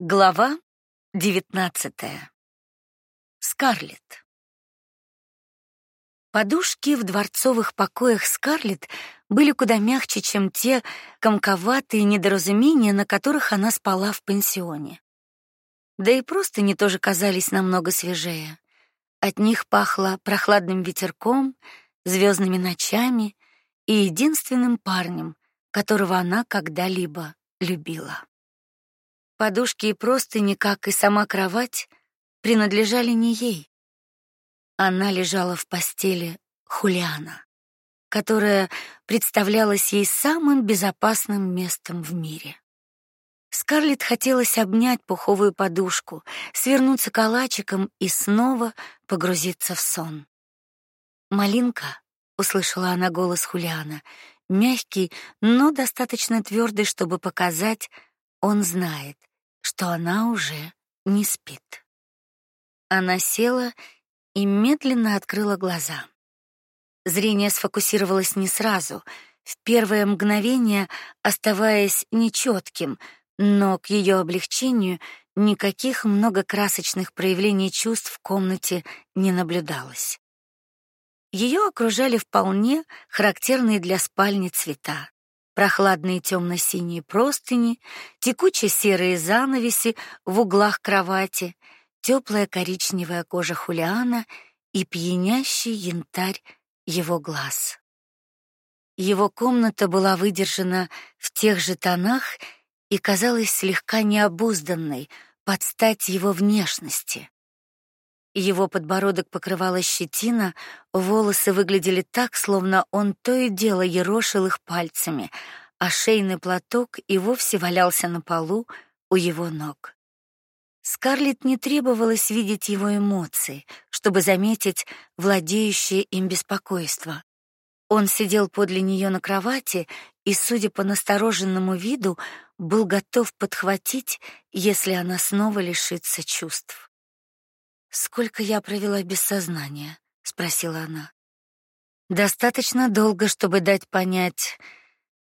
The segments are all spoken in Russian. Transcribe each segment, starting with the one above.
Глава девятнадцатая. Скарлетт. Подушки в дворцовых покоях Скарлетт были куда мягче, чем те комковатые недоразумения, на которых она спала в пансионе. Да и просто не тоже казались намного свежее. От них пахло прохладным ветерком, звездными ночами и единственным парнем, которого она когда-либо любила. Подушки и простыни, как и сама кровать, принадлежали не ей. Она лежала в постели Хулиана, которая представлялась ей самым безопасным местом в мире. Скарлетт хотелось обнять пуховую подушку, свернуться калачиком и снова погрузиться в сон. "Малинка", услышала она голос Хулиана, мягкий, но достаточно твердый, чтобы показать, он знает, что она уже не спит. Она села и медленно открыла глаза. Зрение сфокусировалось не сразу, в первое мгновение оставаясь нечетким, но к ее облегчению никаких многокрасочных проявлений чувств в комнате не наблюдалось. Ее окружали вполне характерные для спальни цвета: прохладные темно-синие простыни, текучие серые занавеси в углах кровати, теплая коричневая кожа Хулиана и пьянящий янтарь его глаз. Его комната была выдержана в тех же тонах и казалась слегка необузданной под стать его внешности. Его подбородок покрывала щетина, волосы выглядели так, словно он то и дело ерошил их пальцами, а шейный платок и вовсе валялся на полу у его ног. Скарлетт не требовалось видеть его эмоции, чтобы заметить владеющее им беспокойство. Он сидел подле нее на кровати и, судя по настороженному виду, был готов подхватить, если она снова лишится чувств. Сколько я провела без сознания? спросила она. Достаточно долго, чтобы дать понять,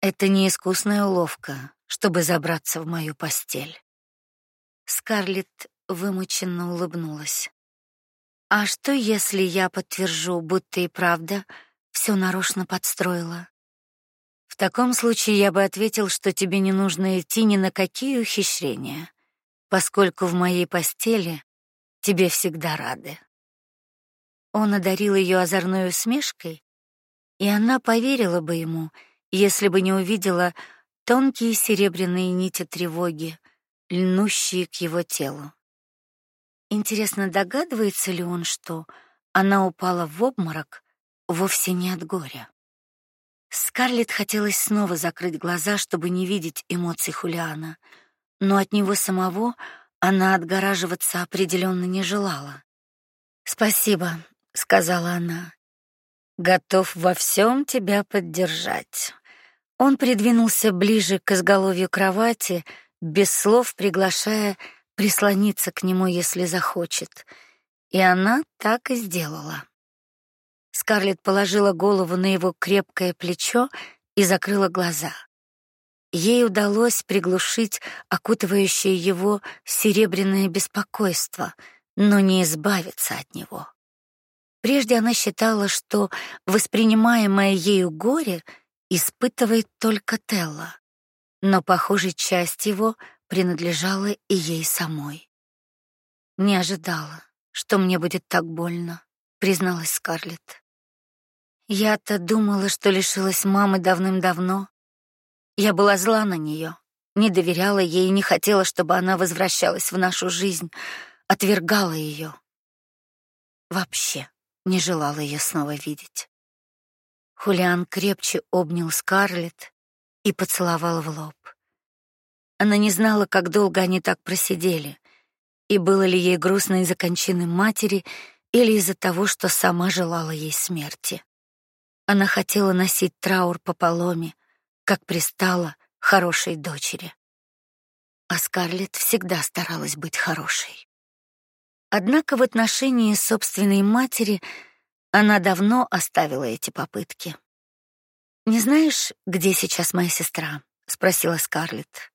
это не искусная уловка, чтобы забраться в мою постель. Скарлетт вымученно улыбнулась. А что, если я подтвержу, будто и правда все нарочно подстроила? В таком случае я бы ответил, что тебе не нужно идти ни на какие ухищрения, поскольку в моей постели тебе всегда рады. Он одарил ее озорной усмешкой, и она поверила бы ему, если бы не увидела тонкие серебряные нити тревоги, льнущие к его телу. Интересно, догадывается ли он, что она упала в обморок вовсе не от горя? Скарлетт хотелось снова закрыть глаза, чтобы не видеть эмоций Хулиана, но от него самого она отгораживаться определенно не желала. "Спасибо", сказала она. "Готов во всем тебя поддержать". Он придвинулся ближе к изголовью кровати, без слов приглашая прислониться к нему, если захочет. И она так и сделала. Скарлетт положила голову на его крепкое плечо и закрыла глаза. Ей удалось приглушить окутывающее его серебряное беспокойство, но не избавиться от него. Прежде она считала, что воспринимаемое ею горе испытывает только Телла, но, похоже, часть его принадлежала и ей самой. Не ожидала, что мне будет так больно, призналась Скарлетт. Я-то думала, что лишилась мамы давным-давно, я была зла на нее, не доверяла ей и не хотела, чтобы она возвращалась в нашу жизнь, отвергала ее. Вообще не желала ее снова видеть. Хулиан крепче обнял Скарлетт и поцеловал в лоб. Она не знала, как долго они так просидели, и было ли ей грустно из-за кончины матери или из-за того, что сама желала ей смерти. Она хотела носить траур по поломе, как пристало хорошей дочери. А Скарлетт всегда старалась быть хорошей. Однако в отношении собственной матери она давно оставила эти попытки. Не знаешь, где сейчас моя сестра? спросила Скарлетт.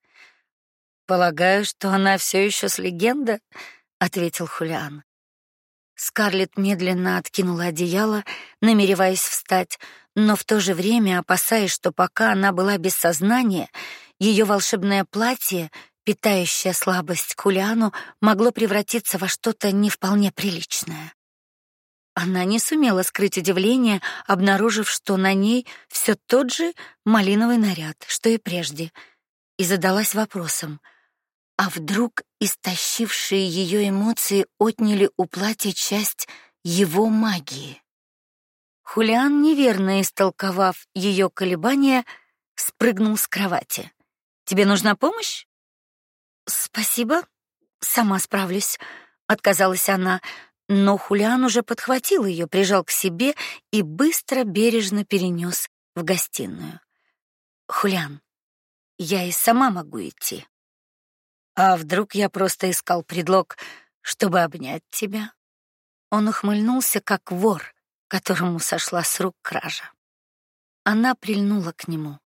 Полагаю, что она все еще с легенда, ответил Хулиан. Скарлетт медленно откинула одеяло, намереваясь встать, но в то же время опасаясь, что пока она была без сознания, ее волшебное платье, питающее слабость к Хулиану, могло превратиться во что-то не вполне приличное. Она не сумела скрыть удивление, обнаружив, что на ней все тот же малиновый наряд, что и прежде, и задалась вопросом: а вдруг истощившие ее эмоции отняли у платья часть его магии? Хулиан, неверно истолковав ее колебания, спрыгнул с кровати. Тебе нужна помощь? Спасибо, сама справлюсь, отказалась она, но Хулиан уже подхватил ее, прижал к себе и быстро бережно перенес в гостиную. Хулиан, я и сама могу идти. А вдруг я просто искал предлог, чтобы обнять тебя? Он ухмыльнулся, как вор, которому сошла с рук кража. Она прильнула к нему.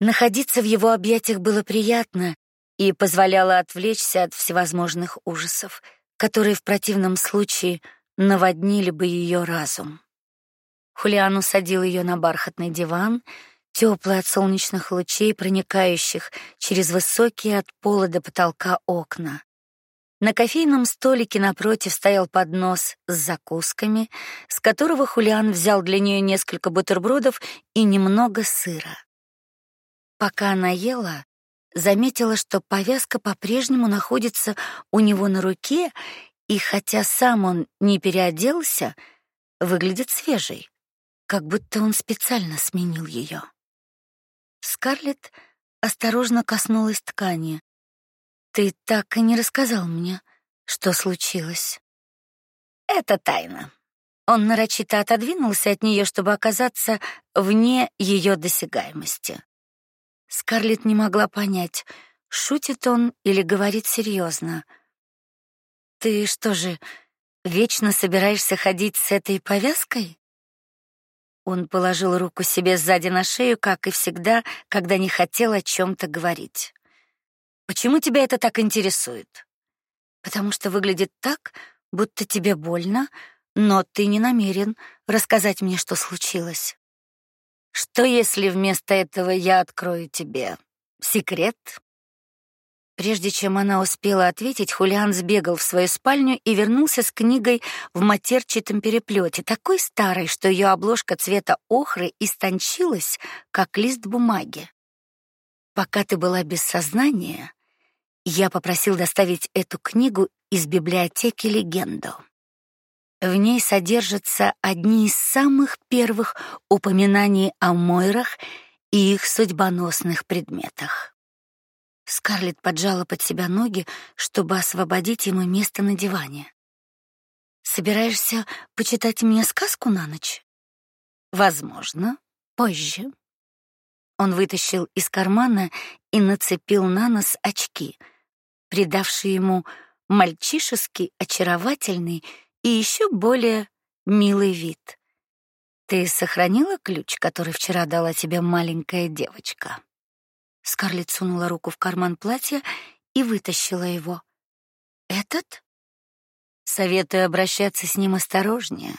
Находиться в его объятиях было приятно и позволяло отвлечься от всевозможных ужасов — которые в противном случае наводнили бы ее разум. Хулиан усадил ее на бархатный диван, теплый от солнечных лучей, проникающих через высокие от пола до потолка окна. На кофейном столике напротив стоял поднос с закусками, с которого Хулиан взял для нее несколько бутербродов и немного сыра. Пока она ела, заметила, что повязка по-прежнему находится у него на руке, и хотя сам он не переоделся, выглядит свежей, как будто он специально сменил ее. Скарлетт осторожно коснулась ткани. Ты так и не рассказал мне, что случилось. Это тайна. Он нарочито отодвинулся от нее, чтобы оказаться вне ее досягаемости. Скарлетт не могла понять, шутит он или говорит серьезно. Ты что же, вечно собираешься ходить с этой повязкой? Он положил руку себе сзади на шею, как и всегда, когда не хотел о чем то говорить. Почему тебя это так интересует? Потому что выглядит так, будто тебе больно, но ты не намерен рассказать мне, что случилось. Что если вместо этого я открою тебе секрет? Прежде чем она успела ответить, Хулиан сбегал в свою спальню и вернулся с книгой в матерчатом переплете, такой старой, что ее обложка цвета охры истончилась, как лист бумаги. Пока ты была без сознания, я попросил доставить эту книгу из библиотеки Легенду. В ней содержатся одни из самых первых упоминаний о Мойрах и их судьбоносных предметах. Скарлетт поджала под себя ноги, чтобы освободить ему место на диване. Собираешься почитать мне сказку на ночь? Возможно, позже. Он вытащил из кармана и нацепил на нос очки, придавшие ему мальчишеский очаровательный и еще более милый вид. Ты сохранила ключ, который вчера дала тебе маленькая девочка? Скарлетт сунула руку в карман платья и вытащила его. Этот? Советую обращаться с ним осторожнее.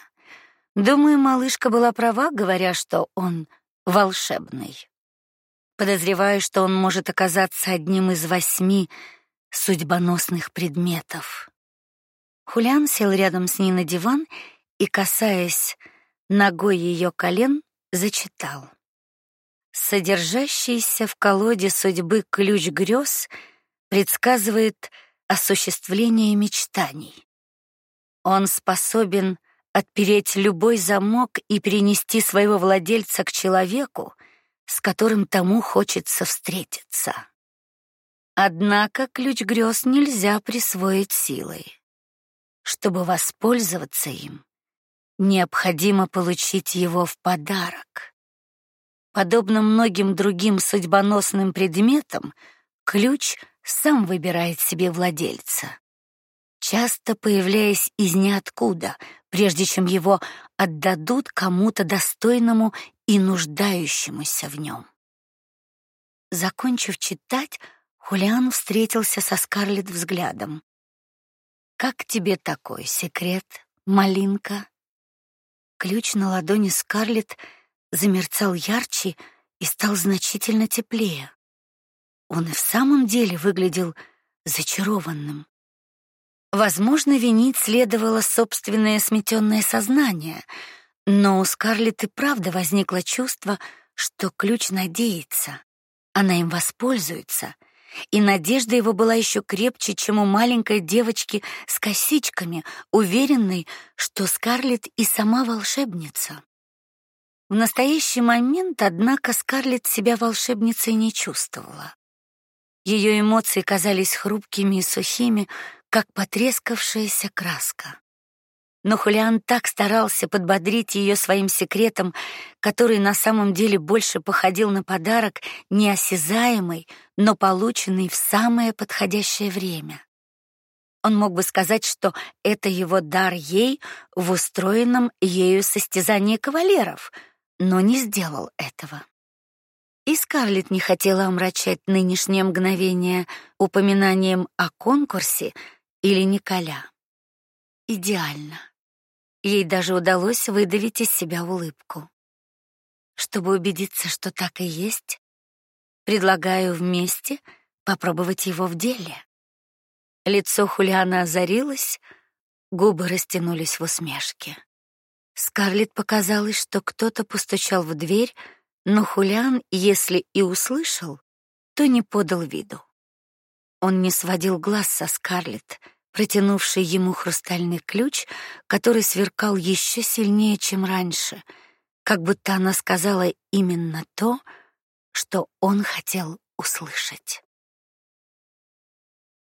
Думаю, малышка была права, говоря, что он волшебный. Подозреваю, что он может оказаться одним из восьми судьбоносных предметов. Хулиан сел рядом с ней на диван и, касаясь ногой ее колен, зачитал. Содержащийся в колоде судьбы ключ грез предсказывает осуществление мечтаний. Он способен отпереть любой замок и перенести своего владельца к человеку, с которым тому хочется встретиться. Однако ключ грез нельзя присвоить силой. Чтобы воспользоваться им, необходимо получить его в подарок. Подобно многим другим судьбоносным предметам, ключ сам выбирает себе владельца, часто появляясь из ниоткуда, прежде чем его отдадут кому-то достойному и нуждающемуся в нем. Закончив читать, Хулиан встретился со Скарлетт взглядом. Как тебе такой секрет, малинка? Ключ на ладони Скарлетт замерцал ярче и стал значительно теплее. Он и в самом деле выглядел зачарованным. Возможно, винить следовало собственное сметенное сознание, но у Скарлетт и правда возникло чувство, что ключ надеется. Она им воспользуется, и надежда его была еще крепче, чем у маленькой девочки с косичками, уверенной, что Скарлетт и сама волшебница. В настоящий момент, однако, Скарлетт себя волшебницей не чувствовала. Ее эмоции казались хрупкими и сухими, как потрескавшаяся краска. Но Хулиан так старался подбодрить ее своим секретом, который на самом деле больше походил на подарок, неосязаемый, но полученный в самое подходящее время. Он мог бы сказать, что это его дар ей в устроенном ею состязании кавалеров, но не сделал этого. И Скарлетт не хотела омрачать нынешнее мгновение упоминанием о конкурсе или Николя. Идеально. Ей даже удалось выдавить из себя улыбку. Чтобы убедиться, что так и есть, предлагаю вместе попробовать его в деле. Лицо Хулиана озарилось, губы растянулись в усмешке. Скарлетт показалось, что кто-то постучал в дверь, но Хулиан, если и услышал, то не подал виду. Он не сводил глаз со Скарлетт, протянувшей ему хрустальный ключ, который сверкал еще сильнее, чем раньше, как будто она сказала именно то, что он хотел услышать.